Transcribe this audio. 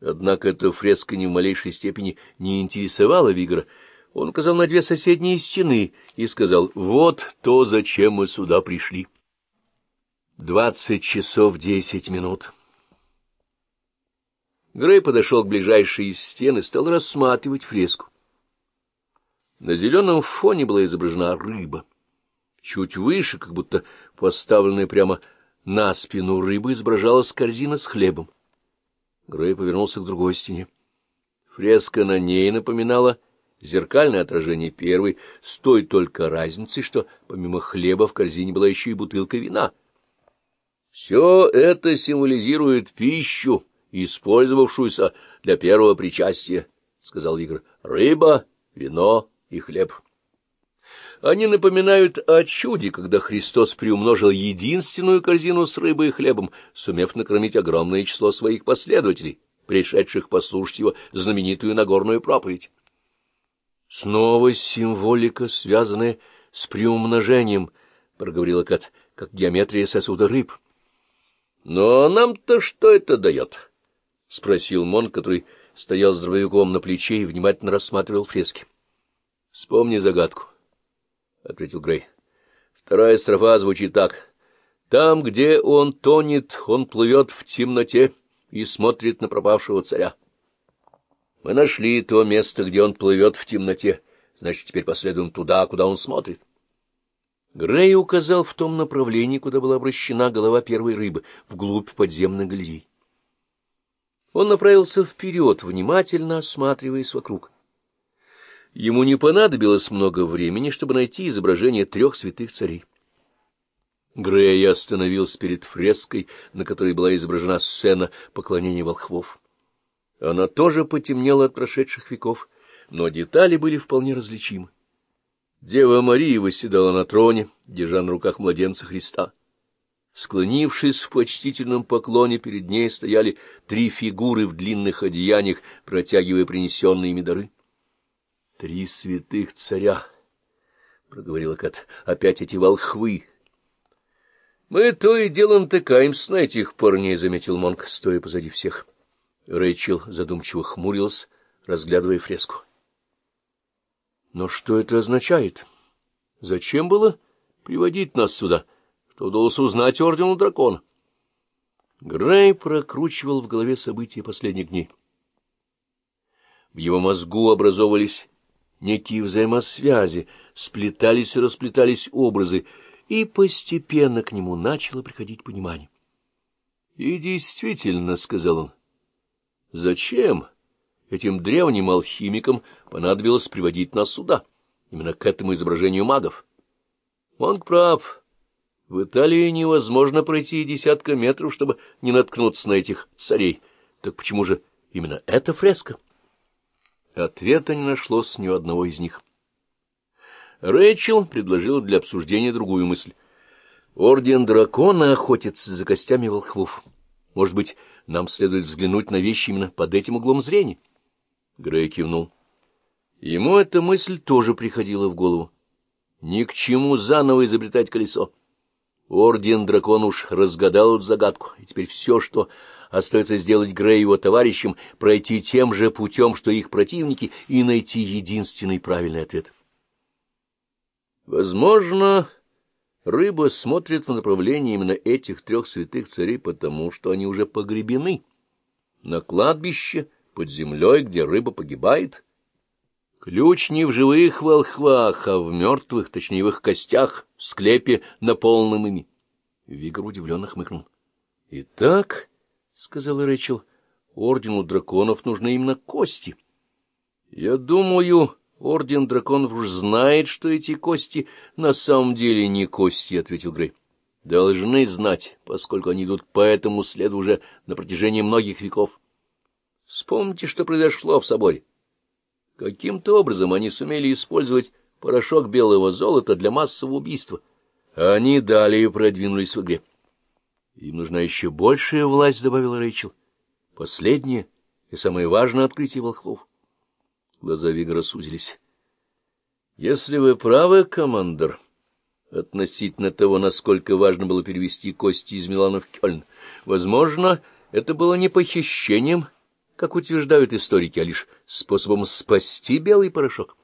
Однако эта фреска ни в малейшей степени не интересовала Вигра. Он указал на две соседние стены и сказал, «Вот то, зачем мы сюда пришли». Двадцать часов десять минут. Грей подошел к ближайшей из стен и стал рассматривать фреску. На зеленом фоне была изображена рыба. Чуть выше, как будто поставленная прямо на спину рыбы, изображалась корзина с хлебом. Грей повернулся к другой стене. Фреска на ней напоминала зеркальное отражение первой, с той только разницей, что помимо хлеба в корзине была еще и бутылка вина. Все это символизирует пищу, использовавшуюся для первого причастия, — сказал Игорь. — Рыба, вино и хлеб. Они напоминают о чуде, когда Христос приумножил единственную корзину с рыбой и хлебом, сумев накормить огромное число своих последователей, пришедших послушать его знаменитую Нагорную проповедь. Снова символика, связанная с приумножением, — проговорила Кат, — как геометрия сосуда рыб. — Но нам-то что это дает? — спросил Мон, который стоял с дробовиком на плече и внимательно рассматривал фрески. — Вспомни загадку, — ответил Грей. Вторая строфа звучит так. «Там, где он тонет, он плывет в темноте и смотрит на пропавшего царя». Мы нашли то место, где он плывет в темноте. Значит, теперь последуем туда, куда он смотрит. Грей указал в том направлении, куда была обращена голова первой рыбы, вглубь подземной галереи. Он направился вперед, внимательно осматриваясь вокруг. Ему не понадобилось много времени, чтобы найти изображение трех святых царей. Грей остановился перед фреской, на которой была изображена сцена поклонения волхвов. Она тоже потемнела от прошедших веков, но детали были вполне различимы. Дева Мария восседала на троне, держа на руках младенца Христа. Склонившись в почтительном поклоне, перед ней стояли три фигуры в длинных одеяниях, протягивая принесенные ими дары. — Три святых царя! — проговорила Кат. — Опять эти волхвы! — Мы то и дело натыкаемся на этих парней, — заметил Монк, стоя позади всех. — Рэйчел задумчиво хмурилась, разглядывая фреску. Но что это означает? Зачем было приводить нас сюда? Что удалось узнать Ордену Дракона? Грей прокручивал в голове события последних дней. В его мозгу образовывались некие взаимосвязи, сплетались и расплетались образы, и постепенно к нему начало приходить понимание. — И действительно, — сказал он, Зачем этим древним алхимикам понадобилось приводить нас сюда, именно к этому изображению магов? Он прав. В Италии невозможно пройти десятка метров, чтобы не наткнуться на этих царей. Так почему же именно эта фреска? Ответа не нашлось ни у одного из них. Рэйчел предложил для обсуждения другую мысль. Орден дракона охотится за костями волхвов. Может быть, нам следует взглянуть на вещи именно под этим углом зрения. Грей кивнул. Ему эта мысль тоже приходила в голову. Ни к чему заново изобретать колесо. Орден дракон уж разгадал эту загадку, и теперь все, что остается сделать Грей его товарищам, пройти тем же путем, что их противники, и найти единственный правильный ответ. Возможно, Рыба смотрит в направлении именно этих трех святых царей, потому что они уже погребены. На кладбище, под землей, где рыба погибает. Ключ не в живых волхвах, а в мертвых, точнее, в их костях, в склепе, наполненном ими. Вигр удивленно хмыкнул. — Итак, — сказала Рэчел, — ордену драконов нужны именно кости. — Я думаю... Орден драконов уж знает, что эти кости на самом деле не кости, — ответил Грей. — Должны знать, поскольку они идут по этому следу уже на протяжении многих веков. Вспомните, что произошло в соборе. Каким-то образом они сумели использовать порошок белого золота для массового убийства. Они далее продвинулись в игре. — Им нужна еще большая власть, — добавила Рэйчел. — Последнее и самое важное открытие волхвов. Глаза Вигра сузились. — Если вы правы, командор, относительно того, насколько важно было перевести кости из Милана в Кёльн, возможно, это было не похищением, как утверждают историки, а лишь способом спасти белый порошок.